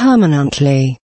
permanently.